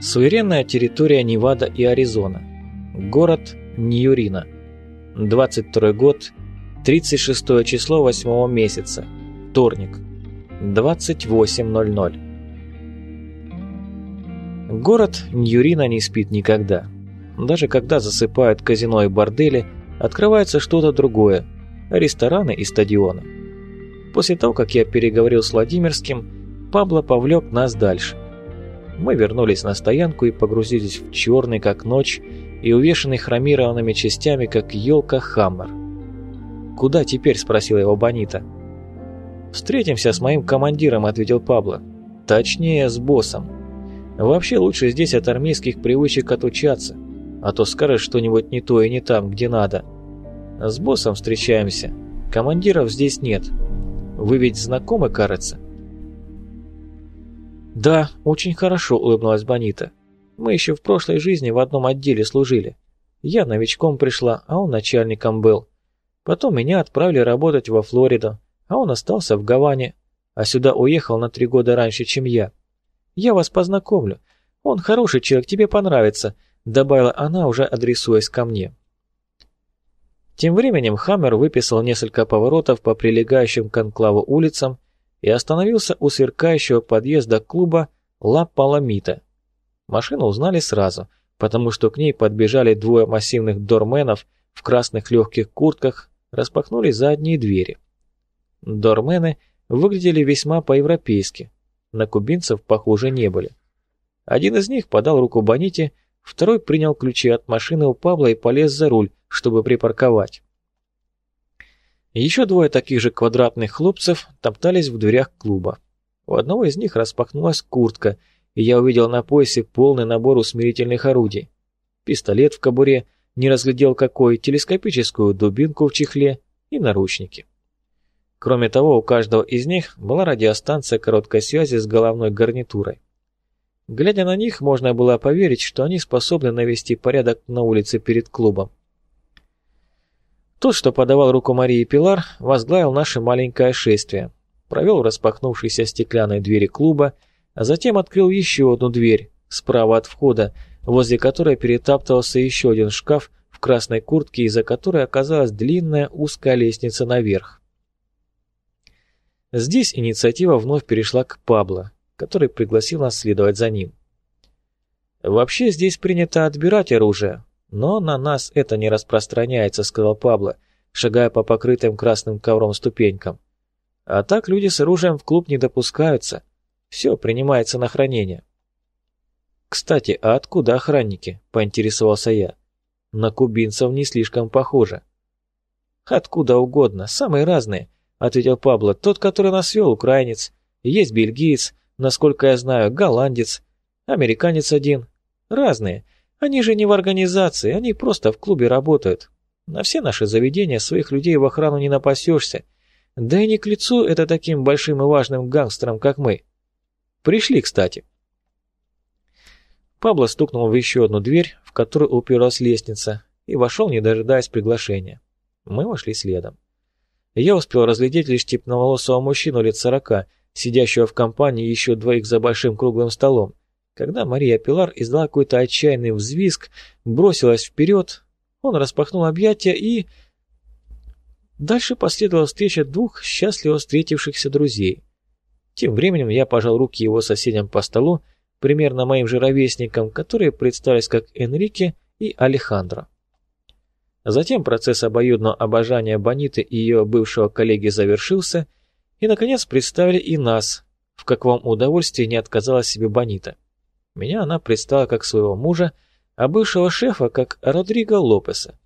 Суверенная территория Невада и Аризона. Город Ньюрина. 22 год, 36 число 8 месяца. Вторник. 28.00. Город Ньюрина не спит никогда. Даже когда засыпают казино и бордели, открывается что-то другое – рестораны и стадионы. После того, как я переговорил с Владимирским, Пабло повлек нас дальше – мы вернулись на стоянку и погрузились в черный, как ночь, и увешанный хромированными частями, как елка, хаммер. «Куда теперь?» – спросила его Бонита. «Встретимся с моим командиром», – ответил Пабло. «Точнее, с боссом. Вообще лучше здесь от армейских привычек отучаться, а то скажешь что-нибудь не то и не там, где надо. С боссом встречаемся. Командиров здесь нет. Вы ведь знакомы, кажется?» «Да, очень хорошо», — улыбнулась Бонита. «Мы еще в прошлой жизни в одном отделе служили. Я новичком пришла, а он начальником был. Потом меня отправили работать во Флориду, а он остался в Гаване, а сюда уехал на три года раньше, чем я. Я вас познакомлю. Он хороший человек, тебе понравится», — добавила она, уже адресуясь ко мне. Тем временем Хаммер выписал несколько поворотов по прилегающим к анклаву улицам и остановился у сверкающего подъезда клуба «Ла Паламита». Машину узнали сразу, потому что к ней подбежали двое массивных дорменов в красных легких куртках, распахнули задние двери. Дормены выглядели весьма по-европейски, на кубинцев похоже не были. Один из них подал руку Боните, второй принял ключи от машины у Павла и полез за руль, чтобы припарковать. Еще двое таких же квадратных хлопцев топтались в дверях клуба. У одного из них распахнулась куртка, и я увидел на поясе полный набор усмирительных орудий. Пистолет в кобуре, не разглядел какой, телескопическую дубинку в чехле и наручники. Кроме того, у каждого из них была радиостанция короткой связи с головной гарнитурой. Глядя на них, можно было поверить, что они способны навести порядок на улице перед клубом. Тот, что подавал руку Марии Пилар, возглавил наше маленькое шествие, провел распахнувшейся стеклянной двери клуба, а затем открыл еще одну дверь, справа от входа, возле которой перетаптывался еще один шкаф в красной куртке, из-за которой оказалась длинная узкая лестница наверх. Здесь инициатива вновь перешла к Пабло, который пригласил нас следовать за ним. Вообще здесь принято отбирать оружие, «Но на нас это не распространяется», — сказал Пабло, шагая по покрытым красным ковром ступенькам. «А так люди с оружием в клуб не допускаются. Все принимается на хранение». «Кстати, а откуда охранники?» — поинтересовался я. «На кубинцев не слишком похоже». «Откуда угодно, самые разные», — ответил Пабло. «Тот, который нас вел, украинец. Есть бельгиец, насколько я знаю, голландец, американец один. Разные. Они же не в организации, они просто в клубе работают. На все наши заведения своих людей в охрану не напасешься. Да и не к лицу это таким большим и важным гангстерам, как мы. Пришли, кстати. Пабло стукнул в еще одну дверь, в которую уперлась лестница, и вошел, не дожидаясь приглашения. Мы вошли следом. Я успел разглядеть лишь типноволосого мужчину лет сорока, сидящего в компании еще двоих за большим круглым столом, когда Мария Пилар издала какой-то отчаянный взвизг, бросилась вперед, он распахнул объятия и... Дальше последовала встреча двух счастливо встретившихся друзей. Тем временем я пожал руки его соседям по столу, примерно моим же ровесникам, которые представились как Энрике и Алехандро. Затем процесс обоюдного обожания Бониты и ее бывшего коллеги завершился, и, наконец, представили и нас, в каком удовольствии не отказала себе Бонита. Меня она представила как своего мужа, а бывшего шефа как Родриго Лопеса.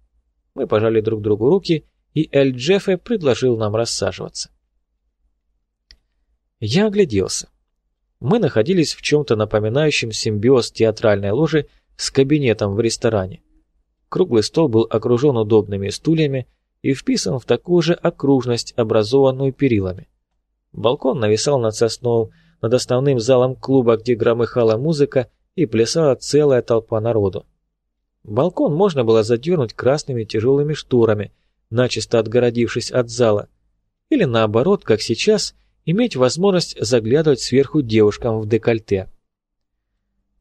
Мы пожали друг другу руки, и Эль Джеффе предложил нам рассаживаться. Я огляделся. Мы находились в чем-то напоминающем симбиоз театральной ложи с кабинетом в ресторане. Круглый стол был окружен удобными стульями и вписан в такую же окружность, образованную перилами. Балкон нависал над сосновым над основным залом клуба, где громыхала музыка и плясала целая толпа народу. Балкон можно было задернуть красными тяжелыми шторами, начисто отгородившись от зала, или наоборот, как сейчас, иметь возможность заглядывать сверху девушкам в декольте.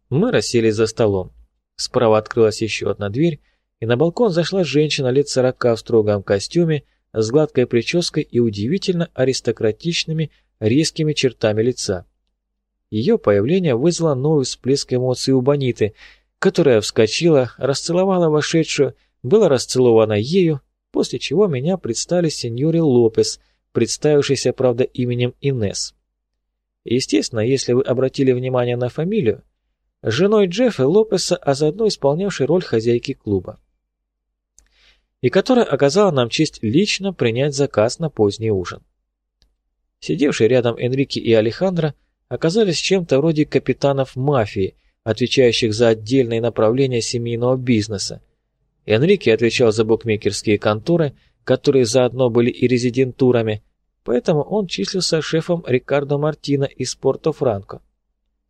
Мы расселись за столом. Справа открылась еще одна дверь, и на балкон зашла женщина лет сорока в строгом костюме, с гладкой прической и удивительно аристократичными резкими чертами лица. Ее появление вызвало новый всплеск эмоций у Бониты, которая вскочила, расцеловала вошедшую, была расцелована ею, после чего меня представили сеньоре Лопес, представившейся, правда, именем Инес. Естественно, если вы обратили внимание на фамилию, женой Джеффа Лопеса, а заодно исполнявшей роль хозяйки клуба. И которая оказала нам честь лично принять заказ на поздний ужин. Сидевшие рядом Энрике и Алехандро оказались чем-то вроде капитанов мафии, отвечающих за отдельные направления семейного бизнеса. Энрике отвечал за букмекерские конторы, которые заодно были и резидентурами, поэтому он числился шефом Рикардо Мартина из Порто-Франко.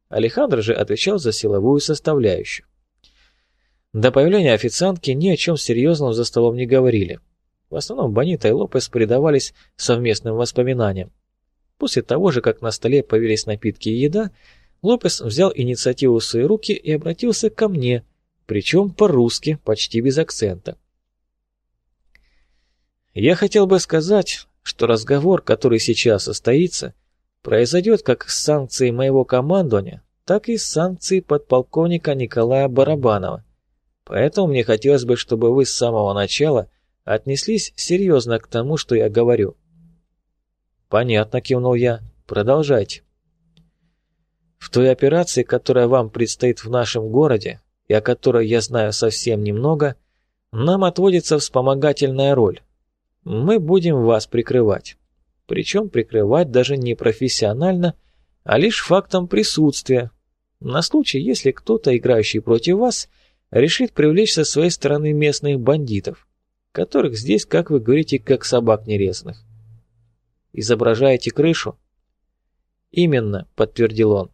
Алехандро же отвечал за силовую составляющую. До появления официантки ни о чем серьезном за столом не говорили. В основном Бонита и Лопес предавались совместным воспоминаниям. После того же, как на столе появились напитки и еда, Лопес взял инициативу в свои руки и обратился ко мне, причем по-русски, почти без акцента. «Я хотел бы сказать, что разговор, который сейчас состоится, произойдет как с санкцией моего командования, так и с санкцией подполковника Николая Барабанова. Поэтому мне хотелось бы, чтобы вы с самого начала отнеслись серьезно к тому, что я говорю. Понятно, кивнул я. Продолжайте. В той операции, которая вам предстоит в нашем городе, и о которой я знаю совсем немного, нам отводится вспомогательная роль. Мы будем вас прикрывать. Причем прикрывать даже не профессионально, а лишь фактом присутствия. На случай, если кто-то, играющий против вас, решит привлечь со своей стороны местных бандитов, которых здесь, как вы говорите, как собак нерезанных. Изображаете крышу? Именно, подтвердил он.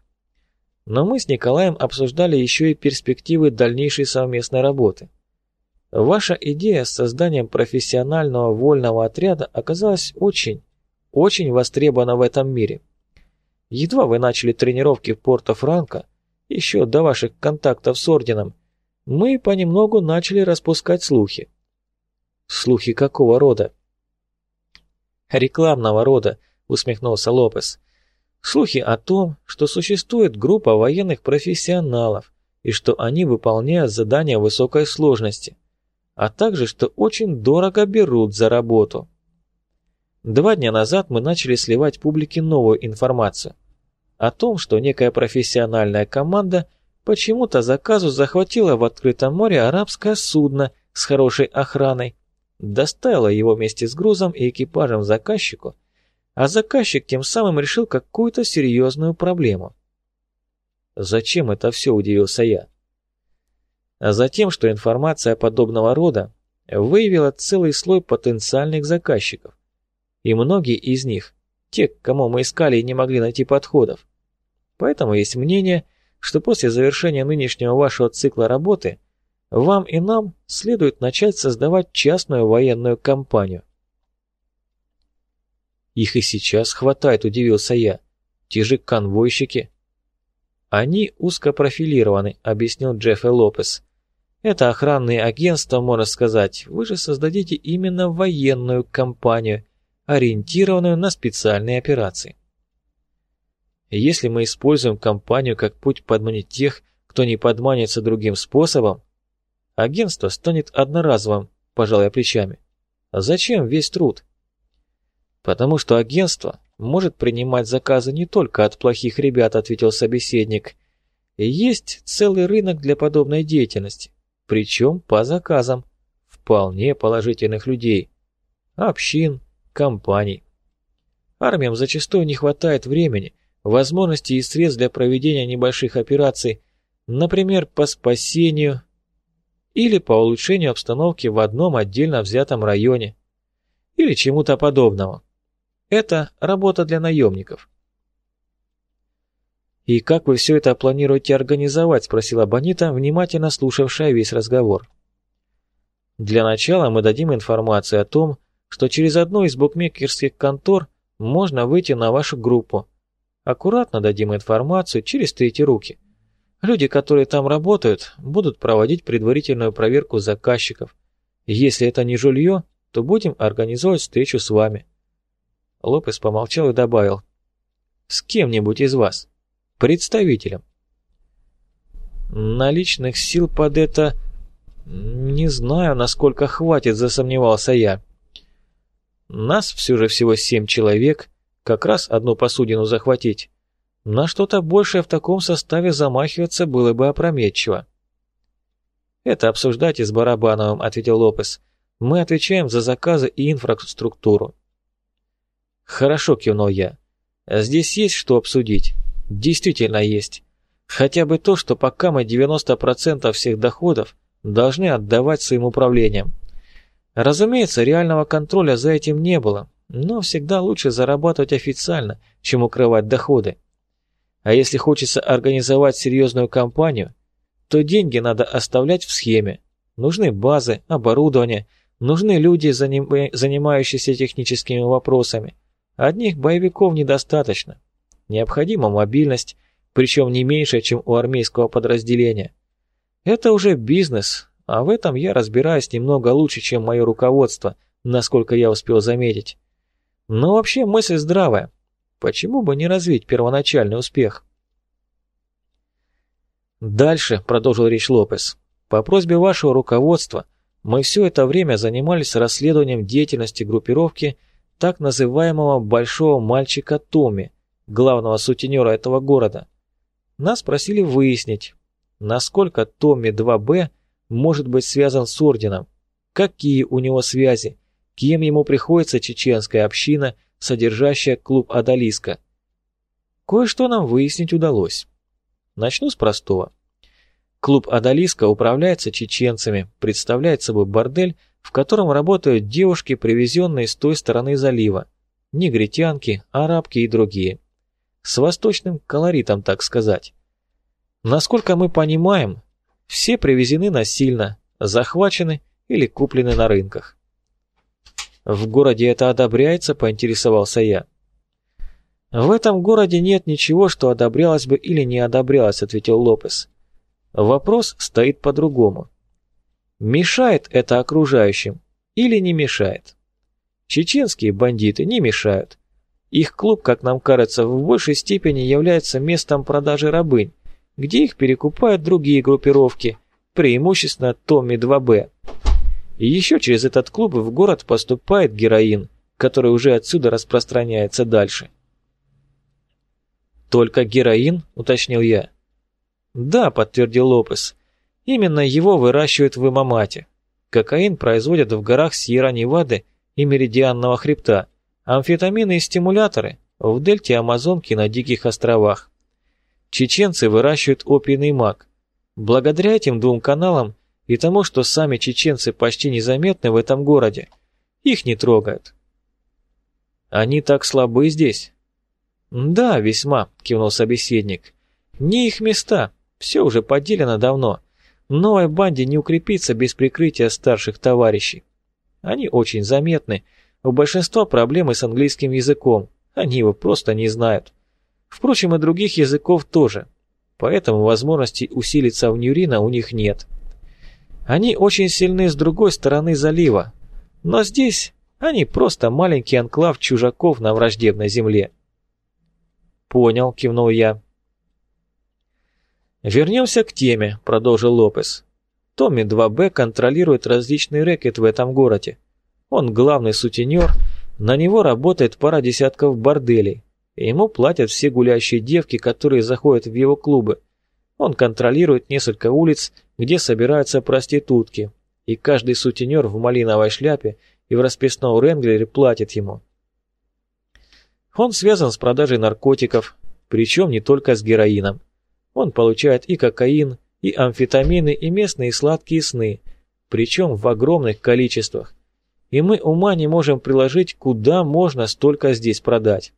Но мы с Николаем обсуждали еще и перспективы дальнейшей совместной работы. Ваша идея с созданием профессионального вольного отряда оказалась очень, очень востребована в этом мире. Едва вы начали тренировки в Порто-Франко, еще до ваших контактов с Орденом, мы понемногу начали распускать слухи. Слухи какого рода? Рекламного рода, усмехнулся Лопес. Слухи о том, что существует группа военных профессионалов и что они выполняют задания высокой сложности, а также что очень дорого берут за работу. Два дня назад мы начали сливать публике новую информацию о том, что некая профессиональная команда почему-то заказу захватила в открытом море арабское судно с хорошей охраной, доставила его вместе с грузом и экипажем заказчику, а заказчик тем самым решил какую-то серьезную проблему. Зачем это все, удивился я? А затем, что информация подобного рода выявила целый слой потенциальных заказчиков, и многие из них, те, кому мы искали и не могли найти подходов. Поэтому есть мнение, что после завершения нынешнего вашего цикла работы вам и нам следует начать создавать частную военную компанию. Их и сейчас хватает, удивился я. Те же конвойщики. Они узкопрофилированы, объяснил Джефф Лопес. Это охранные агентства, можно сказать. Вы же создадите именно военную компанию, ориентированную на специальные операции. Если мы используем компанию как путь подманить тех, кто не подманится другим способом, агентство станет одноразовым, пожалуй, плечами. А зачем весь труд? Потому что агентство может принимать заказы не только от плохих ребят, ответил собеседник. И есть целый рынок для подобной деятельности, причем по заказам, вполне положительных людей, общин, компаний. Армиям зачастую не хватает времени, возможностей и средств для проведения небольших операций, например, по спасению или по улучшению обстановки в одном отдельно взятом районе, или чему-то подобного. Это работа для наемников. «И как вы все это планируете организовать?» – спросила Бонита, внимательно слушавшая весь разговор. «Для начала мы дадим информацию о том, что через одну из букмекерских контор можно выйти на вашу группу. Аккуратно дадим информацию через третьи руки. Люди, которые там работают, будут проводить предварительную проверку заказчиков. Если это не жулье, то будем организовывать встречу с вами». Лопес помолчал и добавил. «С кем-нибудь из вас. Представителем». «Наличных сил под это...» «Не знаю, насколько хватит», — засомневался я. «Нас все же всего семь человек, как раз одну посудину захватить. На что-то большее в таком составе замахиваться было бы опрометчиво». «Это обсуждайте с Барабановым», — ответил Лопес. «Мы отвечаем за заказы и инфраструктуру». «Хорошо», — кивнул я. «Здесь есть что обсудить?» «Действительно есть. Хотя бы то, что пока мы 90% всех доходов должны отдавать своим управлениям. Разумеется, реального контроля за этим не было, но всегда лучше зарабатывать официально, чем укрывать доходы. А если хочется организовать серьезную кампанию, то деньги надо оставлять в схеме. Нужны базы, оборудование, нужны люди, занимающиеся техническими вопросами. Одних боевиков недостаточно. Необходима мобильность, причем не меньше, чем у армейского подразделения. Это уже бизнес, а в этом я разбираюсь немного лучше, чем мое руководство, насколько я успел заметить. Но вообще мысль здравая. Почему бы не развить первоначальный успех? Дальше, продолжил речь Лопес, по просьбе вашего руководства мы все это время занимались расследованием деятельности группировки так называемого «большого мальчика Томми», главного сутенера этого города. Нас просили выяснить, насколько Томми 2Б может быть связан с Орденом, какие у него связи, кем ему приходится чеченская община, содержащая клуб Адалиска. Кое-что нам выяснить удалось. Начну с простого. Клуб Адалиска управляется чеченцами, представляет собой бордель, в котором работают девушки, привезенные с той стороны залива, негритянки, арабки и другие с восточным колоритом, так сказать. Насколько мы понимаем, все привезены насильно, захвачены или куплены на рынках. В городе это одобряется, поинтересовался я. В этом городе нет ничего, что одобрялось бы или не одобрялось, ответил Лопес. Вопрос стоит по-другому. Мешает это окружающим или не мешает? Чеченские бандиты не мешают. Их клуб, как нам кажется, в большей степени является местом продажи рабынь, где их перекупают другие группировки, преимущественно Томми-2Б. И еще через этот клуб в город поступает героин, который уже отсюда распространяется дальше. «Только героин?» – уточнил я. «Да», – подтвердил Лопес. «Именно его выращивают в Имамате. Кокаин производят в горах Сьерра-Невады и Меридианного хребта – Амфетамины и стимуляторы в дельте Амазонки на Диких островах. Чеченцы выращивают опийный мак. Благодаря этим двум каналам и тому, что сами чеченцы почти незаметны в этом городе, их не трогают. Они так слабы здесь? Да, весьма, кивнул собеседник. Не их места, все уже поделено давно. Новой банде не укрепиться без прикрытия старших товарищей. Они очень заметны, у большинства проблемы с английским языком, они его просто не знают. Впрочем, и других языков тоже, поэтому возможности усилиться в Нюрина у них нет. Они очень сильны с другой стороны залива, но здесь они просто маленький анклав чужаков на враждебной земле. «Понял», — кивнул я. «Вернемся к теме», — продолжил Лопес. «Томми 2Б контролирует различный рэкет в этом городе. Он главный сутенер, на него работает пара десятков борделей. Ему платят все гулящие девки, которые заходят в его клубы. Он контролирует несколько улиц, где собираются проститутки, и каждый сутенер в малиновой шляпе и в расписном ренглере платит ему. Он связан с продажей наркотиков, причем не только с героином. Он получает и кокаин, и амфетамины, и местные сладкие сны, причем в огромных количествах и мы ума не можем приложить, куда можно столько здесь продать.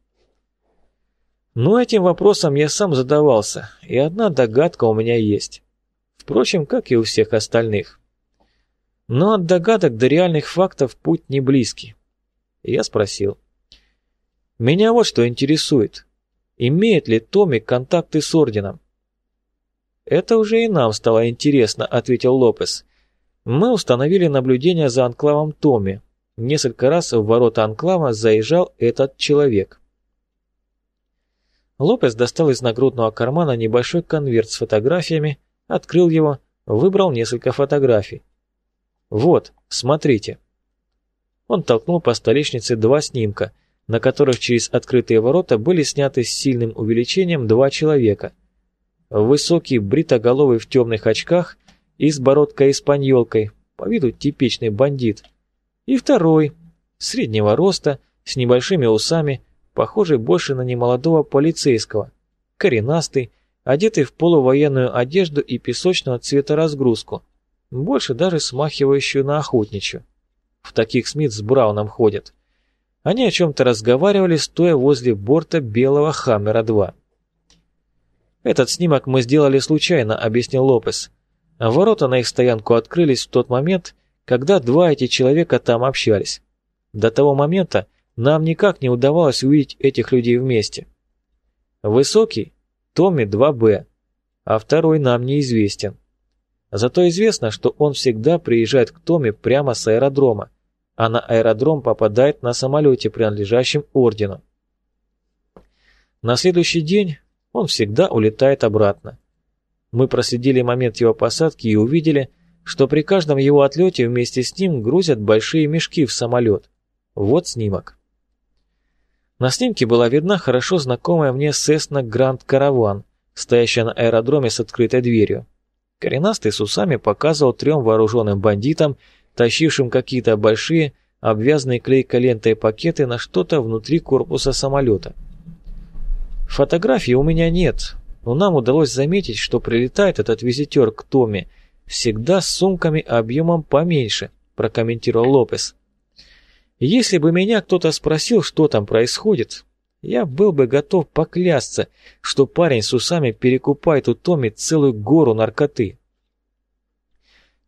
Но этим вопросом я сам задавался, и одна догадка у меня есть. Впрочем, как и у всех остальных. Но от догадок до реальных фактов путь не близкий. Я спросил. Меня вот что интересует. Имеет ли Томик контакты с Орденом? «Это уже и нам стало интересно», — ответил Лопес. «Мы установили наблюдение за анклавом Томми. Несколько раз в ворота анклава заезжал этот человек». Лопес достал из нагрудного кармана небольшой конверт с фотографиями, открыл его, выбрал несколько фотографий. «Вот, смотрите». Он толкнул по столешнице два снимка, на которых через открытые ворота были сняты с сильным увеличением два человека. Высокий, бритоголовый в темных очках и с бородкой-испаньолкой, по виду типичный бандит. И второй, среднего роста, с небольшими усами, похожий больше на немолодого полицейского, коренастый, одетый в полувоенную одежду и песочного цвета разгрузку, больше даже смахивающую на охотничью. В таких Смит с Брауном ходят. Они о чем-то разговаривали, стоя возле борта белого Хаммера-2. «Этот снимок мы сделали случайно», — объяснил Лопес. Ворота на их стоянку открылись в тот момент, когда два эти человека там общались. До того момента нам никак не удавалось увидеть этих людей вместе. Высокий — Томми 2Б, а второй нам неизвестен. Зато известно, что он всегда приезжает к Томми прямо с аэродрома, а на аэродром попадает на самолете, принадлежащем ордену. На следующий день он всегда улетает обратно. Мы проследили момент его посадки и увидели, что при каждом его отлете вместе с ним грузят большие мешки в самолет. Вот снимок. На снимке была видна хорошо знакомая мне Cessna Grand Caravan, стоящая на аэродроме с открытой дверью. Коренастый с усами показывал трем вооруженным бандитам, тащившим какие-то большие, обвязанные клейкой лентой пакеты на что-то внутри корпуса самолета. Фотографий у меня нет, но нам удалось заметить, что прилетает этот визитер к Томе всегда с сумками объемом поменьше, прокомментировал Лопес. Если бы меня кто-то спросил, что там происходит, я был бы готов поклясться, что парень с усами перекупает у Томи целую гору наркоты.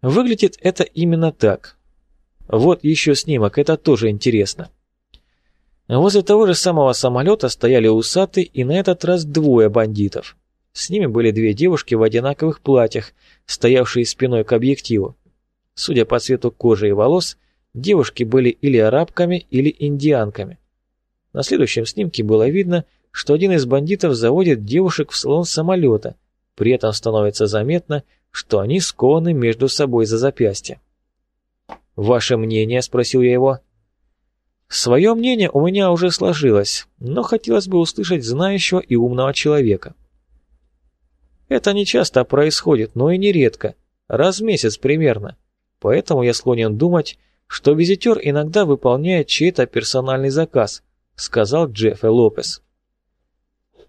Выглядит это именно так. Вот еще снимок, это тоже интересно. Возле того же самого самолета стояли усатые и на этот раз двое бандитов. С ними были две девушки в одинаковых платьях, стоявшие спиной к объективу. Судя по цвету кожи и волос, Девушки были или арабками, или индианками. На следующем снимке было видно, что один из бандитов заводит девушек в салон самолета, при этом становится заметно, что они скованы между собой за запястье. «Ваше мнение?» – спросил я его. «Свое мнение у меня уже сложилось, но хотелось бы услышать знающего и умного человека». Это не часто происходит, но и нередко, раз в месяц примерно, поэтому я склонен думать, что визитер иногда выполняет чей-то персональный заказ, сказал Джеффе Лопес.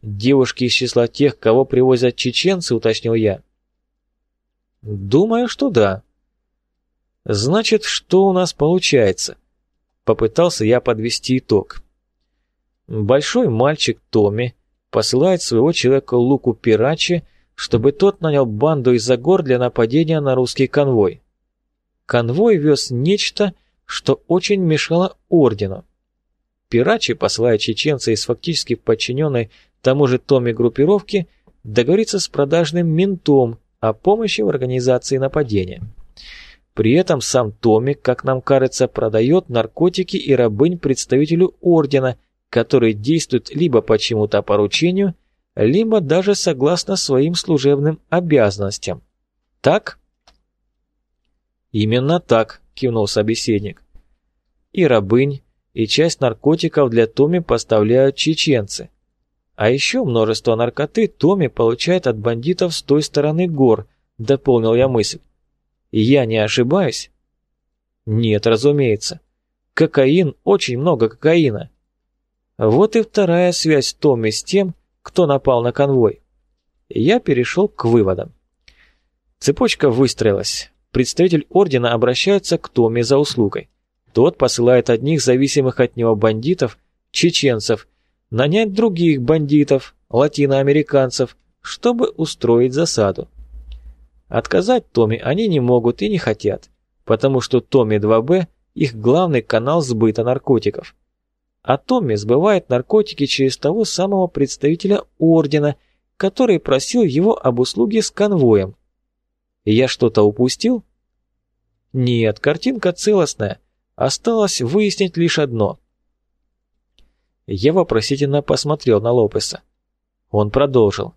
Девушки из числа тех, кого привозят чеченцы, уточнил я. Думаю, что да. Значит, что у нас получается? Попытался я подвести итог. Большой мальчик Томми посылает своего человека Луку Пирачи, чтобы тот нанял банду из-за гор для нападения на русский конвой. Конвой вез нечто, что очень мешало ордену. Пирачи, посылая чеченца из фактически подчиненной тому же Томе группировки, договориться с продажным ментом о помощи в организации нападения. При этом сам Томи, как нам кажется, продает наркотики и рабынь представителю ордена, который действует либо по чему-то поручению, либо даже согласно своим служебным обязанностям. Так? «Именно так», — кивнул собеседник. «И рабынь, и часть наркотиков для Томи поставляют чеченцы. А еще множество наркоты Томи получает от бандитов с той стороны гор», — дополнил я мысль. «Я не ошибаюсь?» «Нет, разумеется. Кокаин, очень много кокаина». Вот и вторая связь Томми с тем, кто напал на конвой. Я перешел к выводам. Цепочка выстроилась представитель ордена обращается к Томе за услугой. Тот посылает одних зависимых от него бандитов, чеченцев, нанять других бандитов, латиноамериканцев, чтобы устроить засаду. Отказать Томе они не могут и не хотят, потому что Томи 2Б – их главный канал сбыта наркотиков. А Томми сбывает наркотики через того самого представителя ордена, который просил его об услуге с конвоем. Я что-то упустил? Нет, картинка целостная. Осталось выяснить лишь одно. Я вопросительно посмотрел на Лопеса. Он продолжил.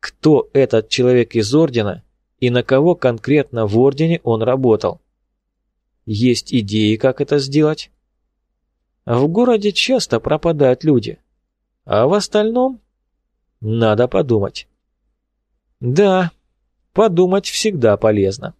Кто этот человек из Ордена и на кого конкретно в Ордене он работал? Есть идеи, как это сделать? В городе часто пропадают люди. А в остальном надо подумать. Да, подумать всегда полезно.